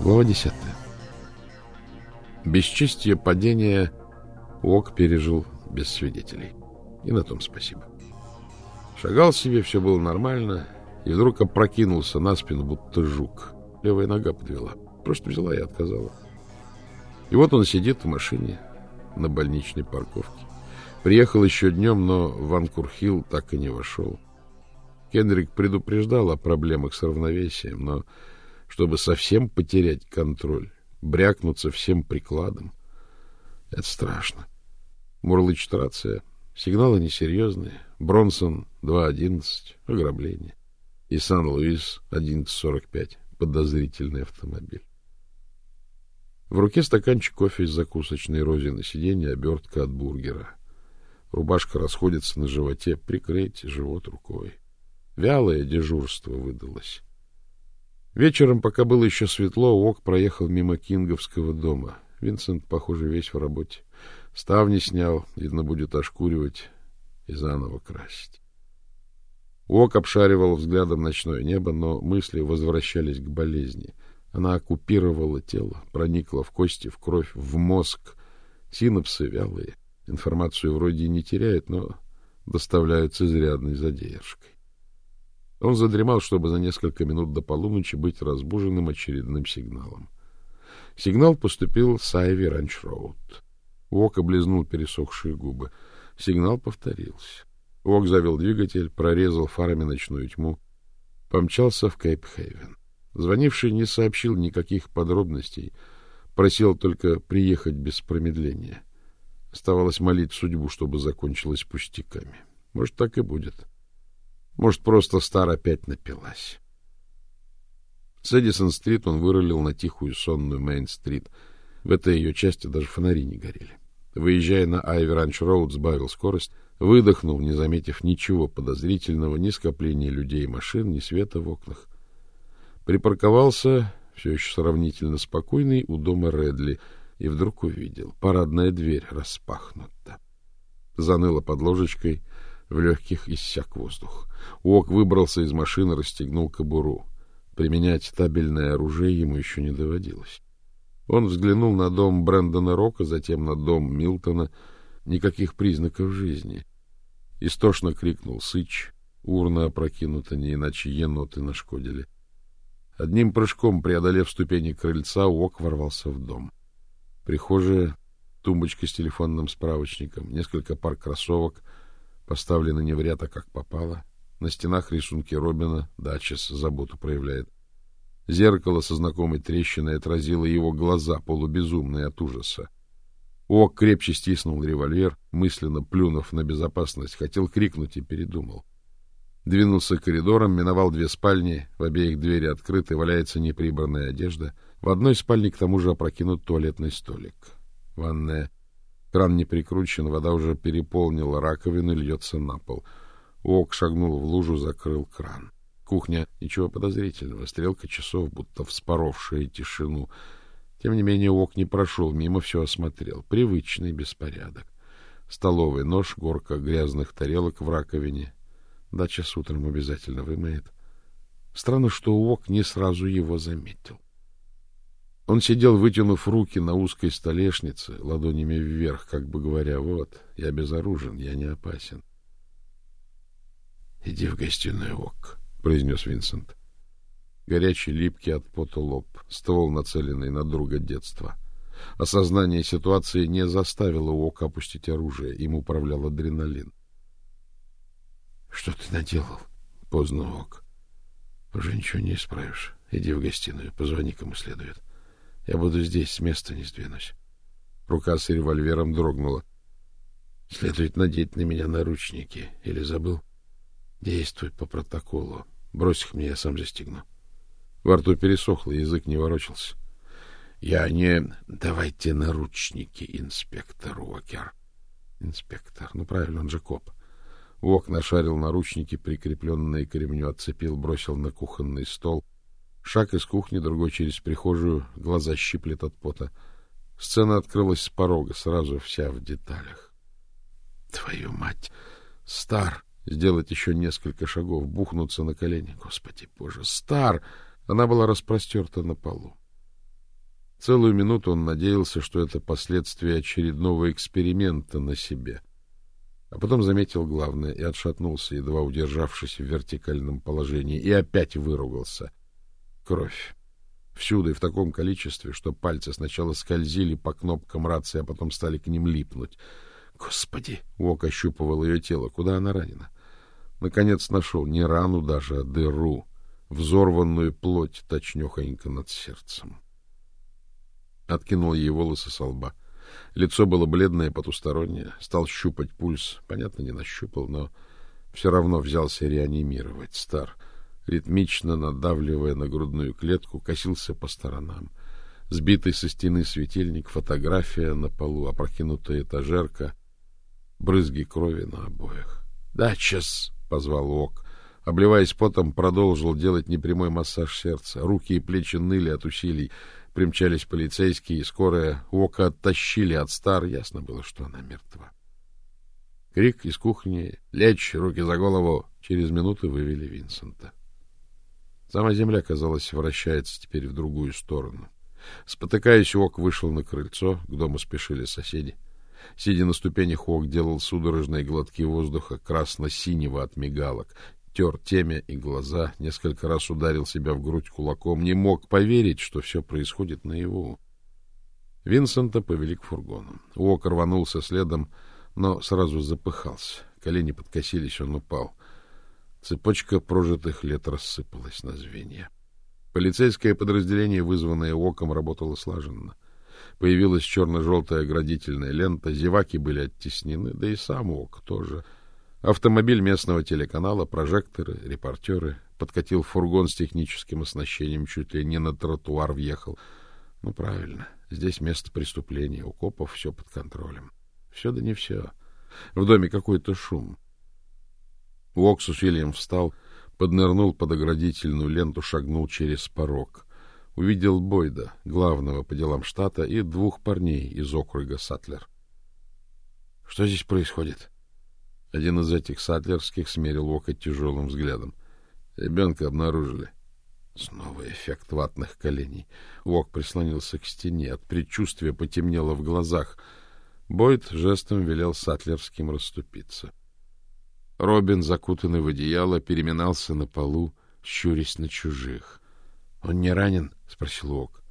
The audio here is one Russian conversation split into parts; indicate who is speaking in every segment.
Speaker 1: Глава десятая. Бесчестие падения Ок пережил без свидетелей. И на том спасибо. Шагал себе, все было нормально, и вдруг опрокинулся на спину, будто жук. Левая нога подвела. Просто взяла и отказала. И вот он сидит в машине на больничной парковке. Приехал еще днем, но в Анкурхилл так и не вошел. Кендрик предупреждал о проблемах с равновесием, но чтобы совсем потерять контроль, брякнуться всем прикладом, это страшно. Мурлычет рация. Сигналы несерьезные. Бронсон 2.11. Ограбление. И Сан-Луис 11.45. Подозрительный автомобиль. В руке стаканчик кофе из закусочной рози на сиденье, обертка от бургера. Рубашка расходится на животе, прикрыть живот рукой. Вялое дежурство выдалось. Вечером, пока было еще светло, Ок проехал мимо Кинговского дома. Винсент, похоже, весь в работе. Ставни снял, видно, будет ошкуривать и заново красить. Ок обшаривал взглядом ночное небо, но мысли возвращались к болезни. Она оккупировала тело, проникла в кости, в кровь, в мозг. Синапсы вялые. Информацию вроде не теряет, но доставляют с изрядной задержкой. Он задремал, чтобы за несколько минут до полуночи быть разбуженным очередным сигналом. Сигнал поступил с Айви Ранч-Роуд. Уок облизнул пересохшие губы. Сигнал повторился. Уок завел двигатель, прорезал фарами ночную тьму, помчался в Кейп-Хейвен. Звонивший не сообщил никаких подробностей, просил только приехать без промедления. Оставалось молить судьбу, чтобы закончилось пустяками. Может, так и будет. Может, просто Стар опять напилась. С Эдисон-стрит он вырулил на тихую сонную Мейн-стрит. В этой ее части даже фонари не горели. Выезжая на Айви-Ранч-Роуд, сбавил скорость, выдохнул, не заметив ничего подозрительного, ни скопления людей и машин, ни света в окнах. Припарковался, все еще сравнительно спокойный, у дома Редли, и вдруг увидел. Парадная дверь распахнута. Заныло под ложечкой, в легких иссяк воздух. Уок выбрался из машины, расстегнул кобуру. Применять табельное оружие ему еще не доводилось. Он взглянул на дом Брэндона Рока, затем на дом Милтона. Никаких признаков жизни. Истошно крикнул Сыч. Урна опрокинута, не иначе еноты нашкодили. Одним прыжком, преодолев ступени крыльца, Уок ворвался в дом. Прихожая, тумбочка с телефонным справочником, несколько пар кроссовок — поставлены не в ряд, а как попало. На стенах рисунки Робина, Дачес заботу проявляет. Зеркало со знакомой трещиной отразило его глаза, полубезумные от ужаса. Ок крепче стиснул револьвер, мысленно плюнув на безопасность, хотел крикнуть и передумал. Двинулся коридором, миновал две спальни, в обеих двери открыты, валяется неприбранная одежда. В одной спальне к тому же опрокинут туалетный столик. Ванная Кран не прикручен, вода уже переполнила раковину и льется на пол. Ок шагнул в лужу, закрыл кран. Кухня — ничего подозрительного, стрелка часов, будто вспоровшая тишину. Тем не менее Ок не прошел мимо, все осмотрел. Привычный беспорядок. Столовый нож, горка грязных тарелок в раковине. Дача с утром обязательно вымоет. Странно, что Ок не сразу его заметил. Он сидел, вытянув руки на узкой столешнице, ладонями вверх, как бы говоря, вот, я безоружен, я не опасен. — Иди в гостиную, Ок, — произнес Винсент. Горячий, липкий от пота лоб, ствол, нацеленный на друга детства. Осознание ситуации не заставило Ок опустить оружие, им управлял адреналин. — Что ты наделал? — поздно, Ок. — Уже ничего не исправишь. Иди в гостиную, позвони кому следует. — я буду здесь, с места не сдвинусь. Рука с револьвером дрогнула. Следует надеть на меня наручники. Или забыл? Действуй по протоколу. Брось их мне, я сам застегну. Во рту пересохло, язык не ворочался. Я не... Давайте наручники, инспектор Уокер. Инспектор. Ну, правильно, он же коп. Уок нашарил наручники, прикрепленные к ремню, отцепил, бросил на кухонный стол — Шаг из кухни, другой через прихожую, глаза щиплет от пота. Сцена открылась с порога, сразу вся в деталях. Твою мать! Стар! Сделать еще несколько шагов, бухнуться на колени. Господи боже! Стар! Она была распростерта на полу. Целую минуту он надеялся, что это последствия очередного эксперимента на себе. А потом заметил главное и отшатнулся, едва удержавшись в вертикальном положении, и опять выругался. Кровь. Всюду и в таком количестве, что пальцы сначала скользили по кнопкам рации, а потом стали к ним липнуть. Господи! Вок ощупывал ее тело. Куда она ранена? Наконец нашел не рану даже, а дыру, взорванную плоть точнёхонько над сердцем. Откинул ей волосы со лба. Лицо было бледное, потустороннее. Стал щупать пульс. Понятно, не нащупал, но все равно взялся реанимировать. Стар, ритмично надавливая на грудную клетку, косился по сторонам. Сбитый со стены светильник, фотография на полу, опрокинутая этажерка, брызги крови на обоях. — Да, час! — позвал Ок. Обливаясь потом, продолжил делать непрямой массаж сердца. Руки и плечи ныли от усилий. Примчались полицейские, и скорая Ока оттащили от стар. Ясно было, что она мертва. Крик из кухни «Лечь! Руки за голову!» Через минуту вывели Винсента. Сама земля, казалось, вращается теперь в другую сторону. Спотыкаясь, Ок вышел на крыльцо, к дому спешили соседи. Сидя на ступенях, Ок делал судорожные глотки воздуха красно-синего от мигалок тер темя и глаза, несколько раз ударил себя в грудь кулаком, не мог поверить, что все происходит наяву. Винсента повели к фургону. Уок рванулся следом, но сразу запыхался. Колени подкосились, он упал. Цепочка прожитых лет рассыпалась на звенья. Полицейское подразделение, вызванное Оком, работало слаженно. Появилась черно-желтая оградительная лента, зеваки были оттеснены, да и сам Ок тоже — Автомобиль местного телеканала, прожекторы, репортеры. Подкатил фургон с техническим оснащением, чуть ли не на тротуар въехал. Ну, правильно, здесь место преступления, у копов все под контролем. Все да не все. В доме какой-то шум. Уок с усилием встал, поднырнул под оградительную ленту, шагнул через порог. Увидел Бойда, главного по делам штата, и двух парней из округа Сатлер. — Что здесь происходит? Один из этих сатлерских смерил локоть тяжелым взглядом. Ребенка обнаружили. Снова эффект ватных коленей. Вок прислонился к стене. От предчувствия потемнело в глазах. Бойд жестом велел сатлерским расступиться. Робин, закутанный в одеяло, переминался на полу, щурясь на чужих. — Он не ранен? — спросил Вок.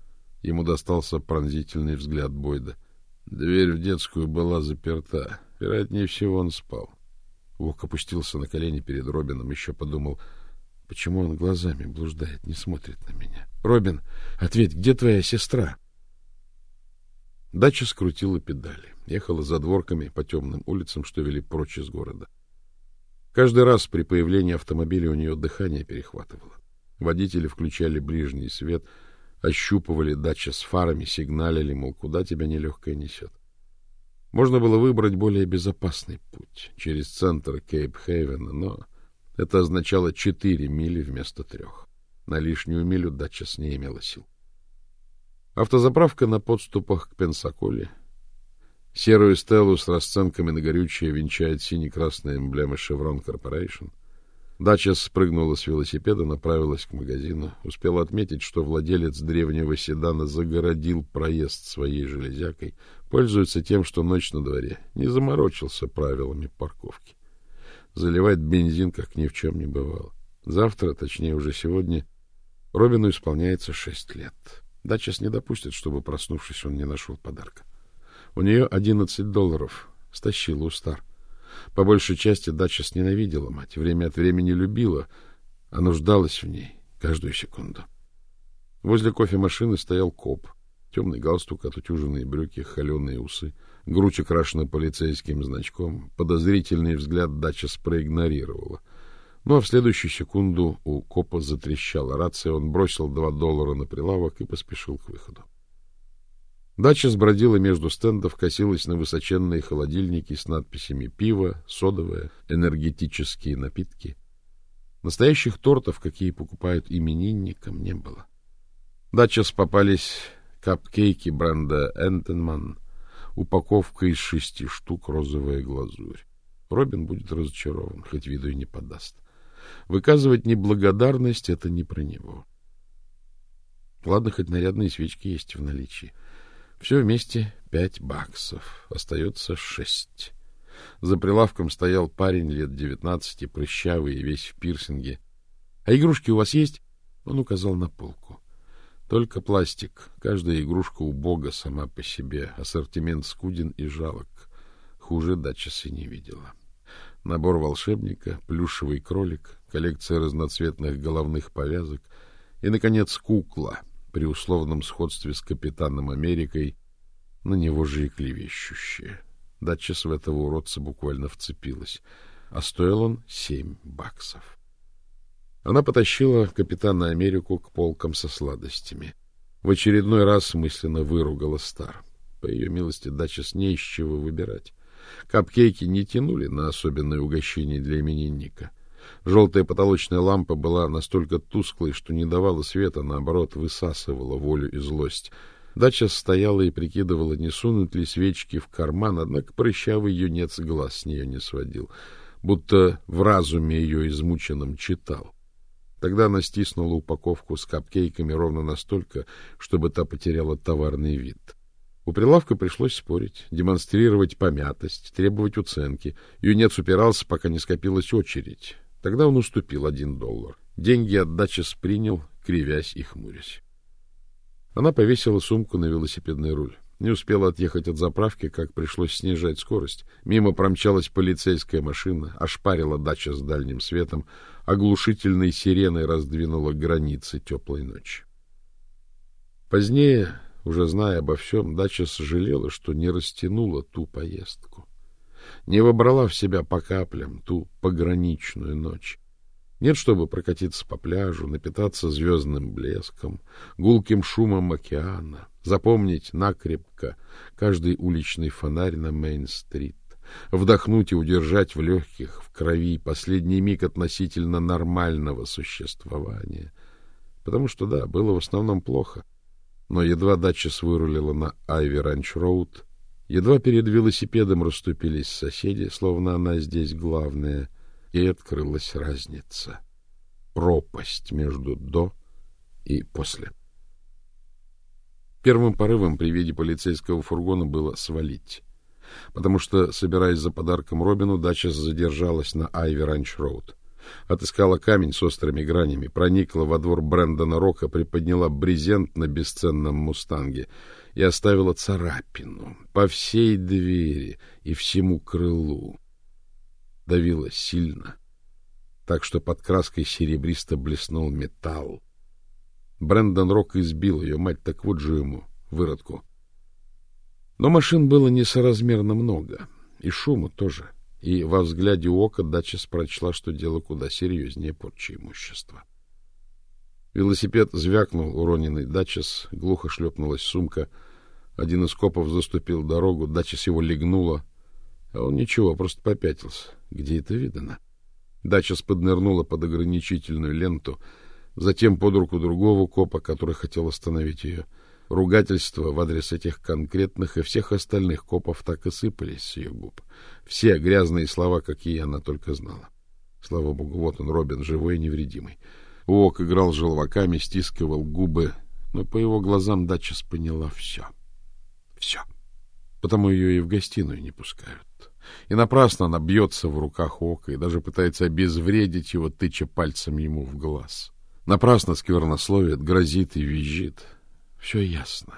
Speaker 1: Ему достался пронзительный взгляд Бойда. Дверь в детскую была заперта. Вероятнее всего, он спал. Вок опустился на колени перед Робином, еще подумал, почему он глазами блуждает, не смотрит на меня. — Робин, ответь, где твоя сестра? Дача скрутила педали, ехала за дворками по темным улицам, что вели прочь из города. Каждый раз при появлении автомобиля у нее дыхание перехватывало. Водители включали ближний свет, ощупывали дача с фарами, сигналили, мол, куда тебя нелегкое несет. Можно было выбрать более безопасный путь через центр Кейп-Хейвена, но это означало четыре мили вместо трех. На лишнюю милю Датчас не имела сил. Автозаправка на подступах к Пенсаколе. Серую стелу с расценками на горючее венчает сине-красная эмблема Chevron Corporation. Дача спрыгнула с велосипеда, направилась к магазину. Успела отметить, что владелец древнего седана загородил проезд своей железякой, пользуется тем, что ночь на дворе, не заморочился правилами парковки. Заливает бензин, как ни в чем не бывало. Завтра, точнее уже сегодня, Робину исполняется шесть лет. Дачес не допустит, чтобы, проснувшись, он не нашел подарка. У нее одиннадцать долларов. Стащила у стар. По большей части Дачес ненавидела мать, время от времени любила, а нуждалась в ней каждую секунду. Возле кофемашины стоял коп — Темный галстук, отутюженные брюки, холеные усы, грудь украшена полицейским значком. Подозрительный взгляд дача проигнорировала. Ну, а в следующую секунду у копа затрещала рация, он бросил два доллара на прилавок и поспешил к выходу. Дача сбродила между стендов, косилась на высоченные холодильники с надписями «Пиво», «Содовое», «Энергетические напитки». Настоящих тортов, какие покупают именинникам, не было. Дачес попались капкейки бренда Энтенман, упаковка из шести штук розовая глазурь. Робин будет разочарован, хоть виду и не подаст. Выказывать неблагодарность — это не про него. Ладно, хоть нарядные свечки есть в наличии. Все вместе пять баксов. Остается шесть. За прилавком стоял парень лет девятнадцати, прыщавый и весь в пирсинге. — А игрушки у вас есть? Он указал на полку. Только пластик. Каждая игрушка у бога сама по себе. Ассортимент скуден и жалок. Хуже Датчеса не видела. Набор волшебника, плюшевый кролик, коллекция разноцветных головных повязок и, наконец, кукла при условном сходстве с капитаном Америкой, на него же и клевещущая. Датчес в этого уродца буквально вцепилась, а стоил он семь баксов. Она потащила капитана Америку к полкам со сладостями. В очередной раз мысленно выругала Стар. По ее милости, Датчес не из чего выбирать. Капкейки не тянули на особенное угощение для именинника. Желтая потолочная лампа была настолько тусклой, что не давала света, наоборот, высасывала волю и злость. Дача стояла и прикидывала, не сунуть ли свечки в карман, однако прыщавый юнец глаз с нее не сводил, будто в разуме ее измученном читал. Тогда она стиснула упаковку с капкейками ровно настолько, чтобы та потеряла товарный вид. У прилавка пришлось спорить, демонстрировать помятость, требовать уценки. Юнец упирался, пока не скопилась очередь. Тогда он уступил один доллар. Деньги отдача спринял, кривясь и хмурясь. Она повесила сумку на велосипедный руль. Не успела отъехать от заправки, как пришлось снижать скорость. Мимо промчалась полицейская машина, ошпарила дача с дальним светом, оглушительной сиреной раздвинула границы теплой ночи. Позднее, уже зная обо всем, дача сожалела, что не растянула ту поездку не вобрала в себя по каплям ту пограничную ночь. Нет, чтобы прокатиться по пляжу, напитаться звездным блеском, гулким шумом океана, запомнить накрепко каждый уличный фонарь на Мейн-стрит, вдохнуть и удержать в легких, в крови последний миг относительно нормального существования. Потому что, да, было в основном плохо. Но едва дача вырулила на Айви Ранч Роуд, Едва перед велосипедом расступились соседи, словно она здесь главная, и открылась разница. Пропасть между «до» и «после». Первым порывом при виде полицейского фургона было свалить, потому что, собираясь за подарком Робину, дача задержалась на Айви Ранч Роуд. Отыскала камень с острыми гранями, проникла во двор Брэндона Рока, приподняла брезент на бесценном мустанге — и оставила царапину по всей двери и всему крылу. Давила сильно, так что под краской серебристо блеснул металл. Брэндон Рок избил ее, мать, так вот же ему, выродку. Но машин было несоразмерно много, и шума тоже, и во взгляде ока Дачес прочла, что дело куда серьезнее порчи имущества. Велосипед звякнул уроненный дачес, глухо шлепнулась сумка. Один из копов заступил дорогу, дачес его легнула, а он ничего, просто попятился. Где это видано? Дачес поднырнула под ограничительную ленту, затем под руку другого копа, который хотел остановить ее. Ругательства в адрес этих конкретных и всех остальных копов так и сыпались с ее губ. Все грязные слова, какие она только знала. Слава богу, вот он, Робин, живой и невредимый. Уок играл желваками, стискивал губы, но по его глазам Датчес поняла все. Все. Потому ее и в гостиную не пускают. И напрасно она бьется в руках Ока и даже пытается обезвредить его, тыча пальцем ему в глаз. Напрасно сквернословит, грозит и визжит. Все ясно.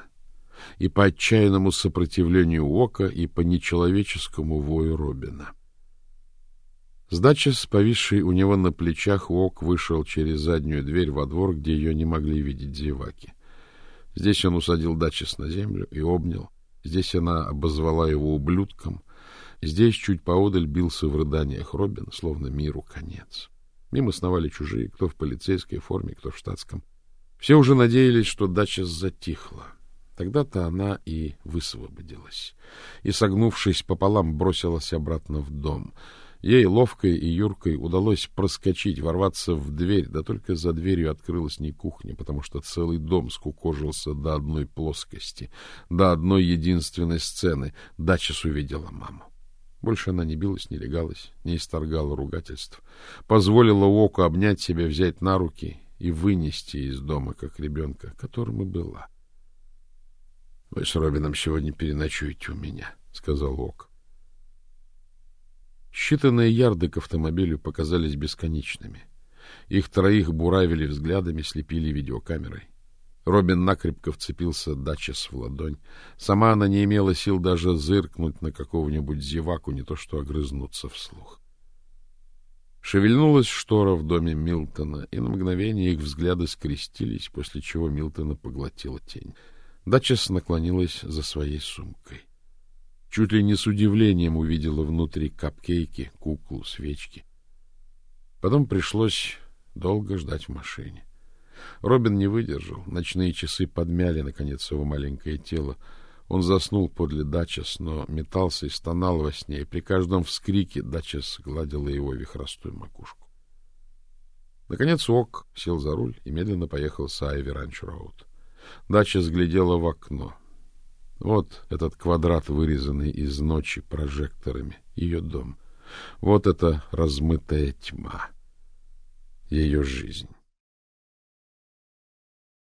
Speaker 1: И по отчаянному сопротивлению Ока, и по нечеловеческому вою Робина. — Сдача с повисшей у него на плечах Уок вышел через заднюю дверь во двор, где ее не могли видеть зеваки. Здесь он усадил Дачес на землю и обнял. Здесь она обозвала его ублюдком. Здесь чуть поодаль бился в рыданиях Робин, словно миру конец. Мимо сновали чужие, кто в полицейской форме, кто в штатском. Все уже надеялись, что Дачес затихла. Тогда-то она и высвободилась. И, согнувшись пополам, бросилась обратно в дом — Ей ловкой и юркой удалось проскочить, ворваться в дверь, да только за дверью открылась не кухня, потому что целый дом скукожился до одной плоскости, до одной единственной сцены. Дачес увидела маму. Больше она не билась, не легалась, не исторгала ругательств. Позволила Оку обнять себя, взять на руки и вынести из дома, как ребенка, которым и была. — Вы с Робином сегодня переночуете у меня, — сказал Ок. Считанные ярды к автомобилю показались бесконечными. Их троих буравили взглядами, слепили видеокамерой. Робин накрепко вцепился Дачес в ладонь. Сама она не имела сил даже зыркнуть на какого-нибудь зеваку, не то что огрызнуться вслух. Шевельнулась штора в доме Милтона, и на мгновение их взгляды скрестились, после чего Милтона поглотила тень. Дачес наклонилась за своей сумкой. Чуть ли не с удивлением увидела внутри капкейки, куклу, свечки. Потом пришлось долго ждать в машине. Робин не выдержал. Ночные часы подмяли, наконец, его маленькое тело. Он заснул подле Дачес, но метался и стонал во сне, и при каждом вскрике Дачес гладила его вихростую макушку. Наконец Ок сел за руль и медленно поехал с Айви Ранч-Роуд. Дачес глядела в окно. Вот этот квадрат, вырезанный из ночи прожекторами, ее дом. Вот эта размытая тьма, ее жизнь.